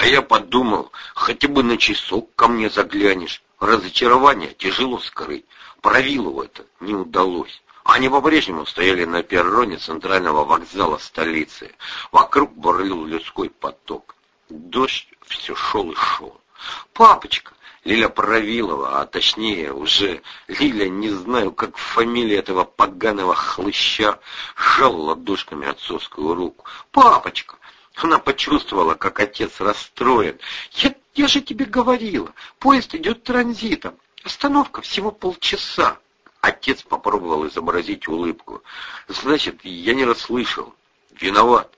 А я подумал, хотя бы на часок ко мне заглянешь. Разочарование тяжело скрыть. Правилову это не удалось. Они по-прежнему стояли на перроне центрального вокзала столицы. Вокруг бурлил людской поток. Дождь все шел и шел. «Папочка!» Лиля Правилова, а точнее уже Лиля, не знаю, как фамилия этого поганого хлыща, сжал ладошками отцовскую руку. «Папочка!» Она почувствовала, как отец расстроен. «Я, я же тебе говорила, поезд идет транзитом. Остановка всего полчаса». Отец попробовал изобразить улыбку. «Значит, я не расслышал. Виноват».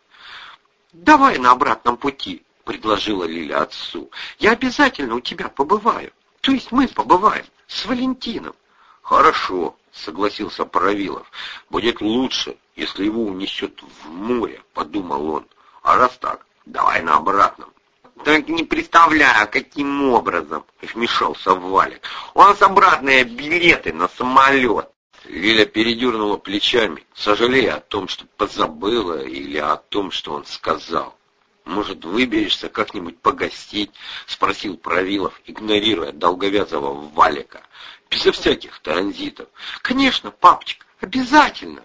«Давай на обратном пути», — предложила Лиля отцу. «Я обязательно у тебя побываю. То есть мы побываем с Валентином». «Хорошо», — согласился Паравилов. «Будет лучше, если его унесет в море», — подумал он. «А раз так, давай на обратном». «Только не представляю, каким образом», — вмешался Валик. «У нас обратные билеты на самолет». Лиля передернула плечами, сожалея о том, что позабыла, или о том, что он сказал. «Может, выберешься как-нибудь погостить?» — спросил Правилов, игнорируя долговязого Валика. «Безо всяких транзитов». «Конечно, папочка, обязательно!»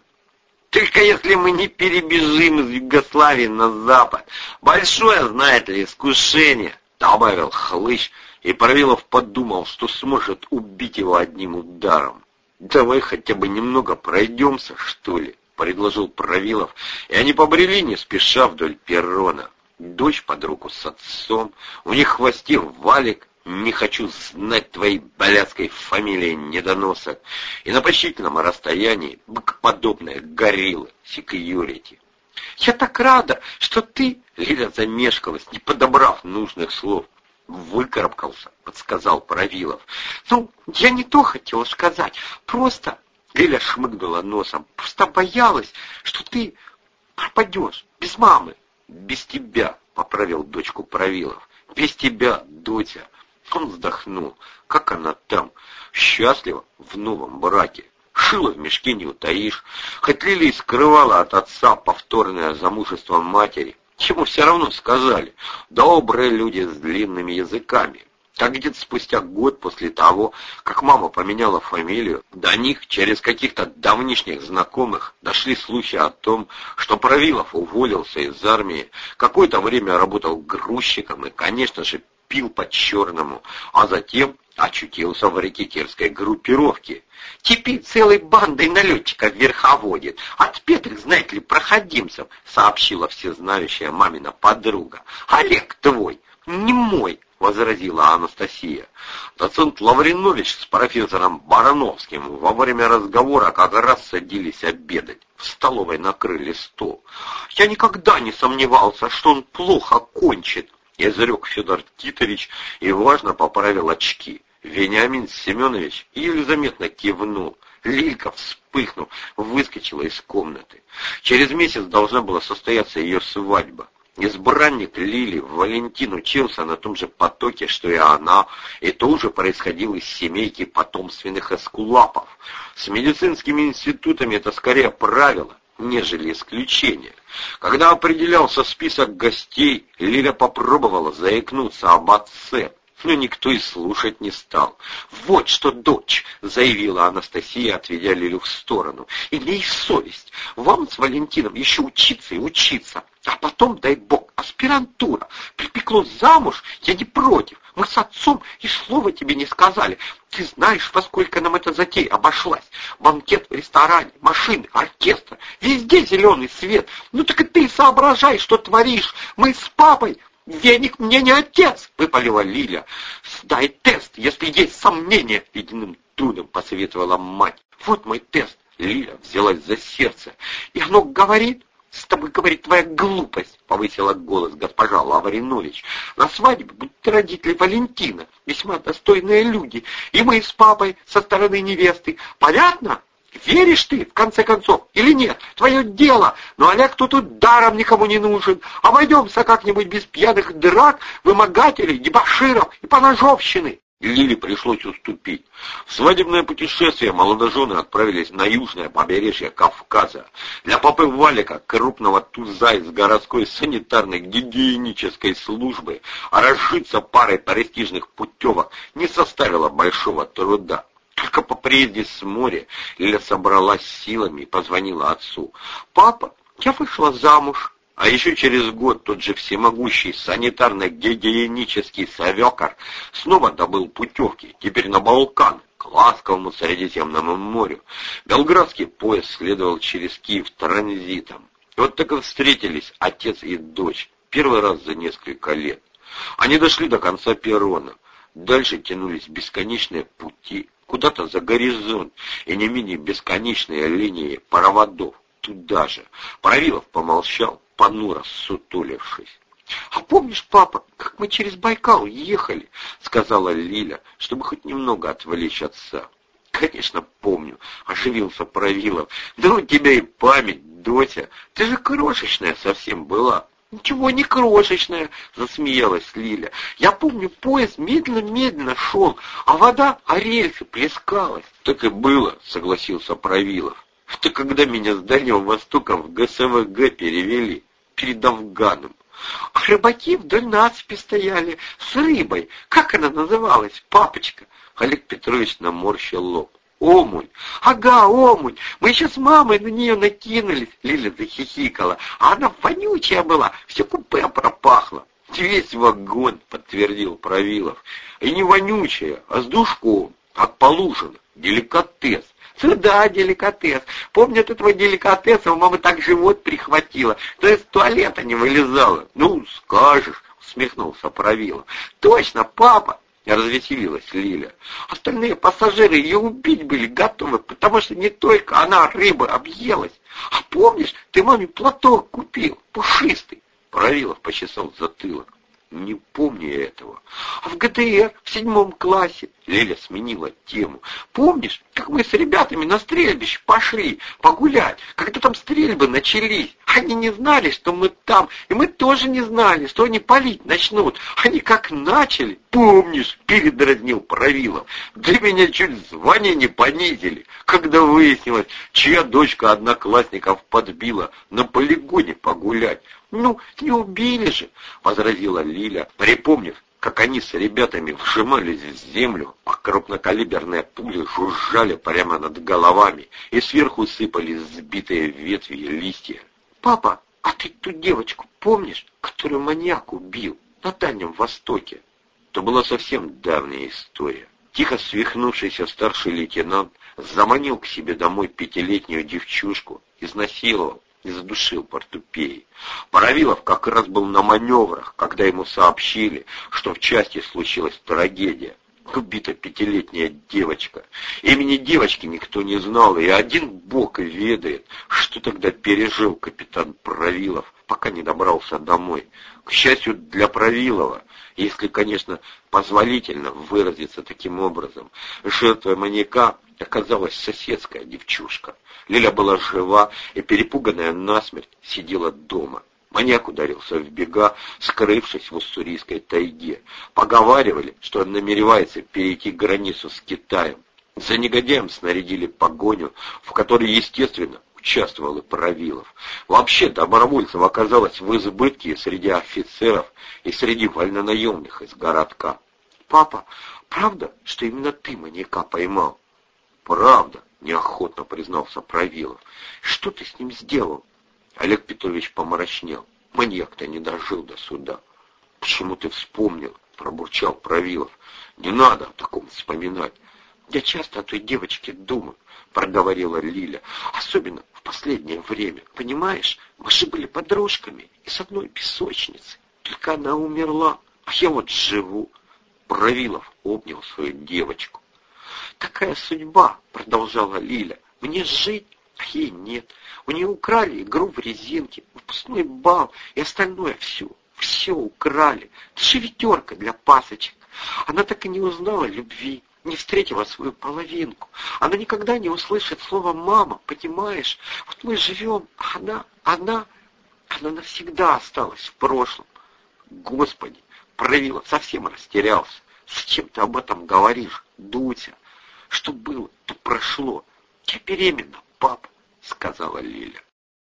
«Только если мы не перебежим из Югославии на запад. Большое, знаете ли, искушение!» — добавил Хлыщ, и Правилов подумал, что сможет убить его одним ударом. «Давай хотя бы немного пройдемся, что ли?» — предложил Правилов, и они побрели не спеша вдоль перрона дочь под руку с отцом, у них в хвосте валик, не хочу знать твоей блядской фамилии недоносок, и на почтительном расстоянии быкоподобная горилла секьюрити. «Я так рада, что ты...» — Лиля замешкалась, не подобрав нужных слов. «Выкарабкался», — подсказал Правилов. «Ну, я не то хотела сказать, просто...» Лиля шмыгнула носом. «Просто боялась, что ты пропадешь без мамы» без тебя, — поправил дочку Правилов. Без тебя, доча. Он вздохнул. Как она там? Счастлива в новом браке. Шила в мешке не утаишь. Хоть Лилия скрывала от отца повторное замужество матери, чему все равно сказали. Добрые люди с длинными языками. Так где-то спустя год после того, как мама поменяла фамилию, до них через каких-то давнишних знакомых дошли слухи о том, что Правилов уволился из армии, какое-то время работал грузчиком и, конечно же, пил по-черному, а затем очутился в рекетирской группировке. Теперь целой бандой налетчиков верховодит. Отпетых, знаете ли, проходимцев, сообщила всезнающая мамина подруга. Олег твой, не мой, — возразила Анастасия. Доцент Лавринович с профессором Барановским во время разговора как раз садились обедать. В столовой накрыли стол. «Я никогда не сомневался, что он плохо кончит», — изрек Федор Титович и важно поправил очки. Вениамин Семенович еле заметно кивнул. Лилька, вспыхнув, выскочила из комнаты. Через месяц должна была состояться ее свадьба. Избранник Лили, Валентин, учился на том же потоке, что и она, и тоже происходил из семейки потомственных эскулапов. С медицинскими институтами это скорее правило, нежели исключение. Когда определялся список гостей, Лиля попробовала заикнуться об отце, но никто и слушать не стал. «Вот что, дочь!» — заявила Анастасия, отведя Лилю в сторону. «Имей совесть! Вам с Валентином еще учиться и учиться, а потом, дай бог, аспирантура. Припекло замуж, я не против. Мы с отцом и слова тебе не сказали. Ты знаешь, во сколько нам эта затея обошлась. Банкет в ресторане, машины, оркестр, везде зеленый свет. Ну так и ты соображай, что творишь. Мы с папой «Веник мне не отец!» — выпалила Лиля. «Сдай тест, если есть сомнения!» — ледяным трудом посоветовала мать. «Вот мой тест!» — Лиля взялась за сердце. «И оно говорит...» «С тобой говорит твоя глупость!» — повысила голос госпожа Лавринович. «На свадьбе будут родители Валентина, весьма достойные люди, и мы с папой со стороны невесты. Понятно?» Веришь ты, в конце концов, или нет? Твое дело. Но Олег тут тут даром никому не нужен. Обойдемся как-нибудь без пьяных драк, вымогателей, дебоширов и поножовщины. Лиле пришлось уступить. В свадебное путешествие молодожены отправились на южное побережье Кавказа. Для папы Валика, крупного туза из городской санитарной гигиенической службы, разжиться парой престижных путевок не составило большого труда. Только по приезде с моря Лиля собралась силами и позвонила отцу. «Папа, я вышла замуж». А еще через год тот же всемогущий санитарно-гигиенический совекар снова добыл путевки, теперь на Балкан, к ласковому Средиземному морю. Белградский поезд следовал через Киев транзитом. И вот так и встретились отец и дочь, первый раз за несколько лет. Они дошли до конца перрона. Дальше тянулись бесконечные пути, куда-то за горизонт, и не менее бесконечные линии проводов туда же. Правилов помолчал, понуро сутулившись. — А помнишь, папа, как мы через Байкал ехали? — сказала Лиля, чтобы хоть немного отвлечь отца. — Конечно, помню, — оживился Правилов. — Да у тебя и память, Дося. Ты же крошечная совсем была. — Ничего не крошечная, — засмеялась Лиля. — Я помню, поезд медленно-медленно шел, а вода о рельсы плескалась. — Так и было, — согласился Правилов. — Это когда меня с Дальнего Востока в ГСВГ перевели перед Афганом. А рыбаки вдоль насыпи стояли с рыбой. Как она называлась, папочка? Олег Петрович наморщил лоб. Омуль. Ага, омуль. Мы еще с мамой на нее накинулись. Лиля захихикала. А она вонючая была. Все купе пропахло. Весь вагон, подтвердил Правилов. И не вонючая, а с душком, как положено. Деликатес. Да, деликатес. Помню от этого деликатеса, у мамы так живот прихватило, то из туалета не вылезала. Ну, скажешь, усмехнулся Правилов. Точно, папа, развеселилась Лиля. Остальные пассажиры ее убить были готовы, потому что не только она рыба объелась. А помнишь, ты маме платок купил, пушистый? Правилов почесал затылок. Не помню я этого. А в ГДР в седьмом классе Леля сменила тему. Помнишь, как мы с ребятами на стрельбище пошли погулять, когда там стрельбы начались? Они не знали, что мы там, и мы тоже не знали, что они палить начнут. Они как начали, помнишь, передразнил Правилов. Для меня чуть звание не понизили, когда выяснилось, чья дочка одноклассников подбила на полигоне погулять. «Ну, не убили же!» — возразила Лиля, припомнив, как они с ребятами вжимались в землю, а крупнокалиберные пули жужжали прямо над головами, и сверху сыпались сбитые ветви и листья. «Папа, а ты ту девочку помнишь, которую маньяк убил на Дальнем Востоке?» Это была совсем давняя история. Тихо свихнувшийся старший лейтенант заманил к себе домой пятилетнюю девчушку, изнасиловал, и задушил портупеи. Паравилов как раз был на маневрах, когда ему сообщили, что в части случилась трагедия. Убита пятилетняя девочка. Имени девочки никто не знал, и один бог ведает, что тогда пережил капитан Правилов, пока не добрался домой. К счастью для Правилова, если, конечно, позволительно выразиться таким образом, жертвой маньяка оказалась соседская девчушка. Лиля была жива и, перепуганная насмерть, сидела дома. Маньяк ударился в бега, скрывшись в уссурийской тайге. Поговаривали, что он намеревается перейти границу с Китаем. За негодяем снарядили погоню, в которой, естественно, участвовал и Правилов. Вообще добровольцев оказалось в избытке среди офицеров и среди вольнонаемных из городка. «Папа, правда, что именно ты маньяка поймал?» «Правда», — неохотно признался Правилов. «Что ты с ним сделал?» Олег Петрович помрачнел. Маньяк-то не дожил до суда. «Почему ты вспомнил?» — пробурчал Правилов. «Не надо о таком вспоминать. Я часто о той девочке думаю», — проговорила Лиля. «Особенно в последнее время. Понимаешь, мы же были подружками из одной песочницы. Только она умерла, а я вот живу». Правилов обнял свою девочку. «Такая судьба», — продолжала Лиля. «Мне жить, а ей нет. У нее украли игру в резинке, выпускной бал и остальное все. Все украли. Шеветерка для пасочек. Она так и не узнала любви, не встретила свою половинку. Она никогда не услышит слово «мама», понимаешь? Вот мы живем, она, она, она навсегда осталась в прошлом. Господи, Правилов совсем растерялся. Зачем ты об этом говоришь, Дуся? Что было, то прошло. Я беременна, пап, сказала Лиля.